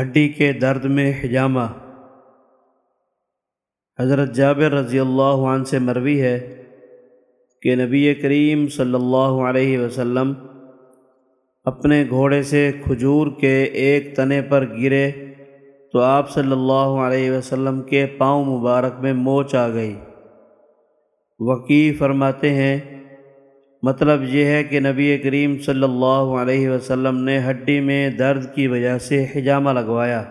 ہڈی کے درد میں حجامہ۔ حضرت جابر رضی اللہ عنہ سے مروی ہے کہ نبی کریم صلی اللہ علیہ وسلم اپنے گھوڑے سے کھجور کے ایک تنے پر گرے تو آپ صلی اللہ علیہ وسلم کے پاؤں مبارک میں موچ آ گئی۔ وقی فرماتے ہیں مطلب یہ ہے کہ نبی کریم صلی اللہ علیہ وسلم نے ہڈی میں درد کی وجہ سے حجامہ لگوایا۔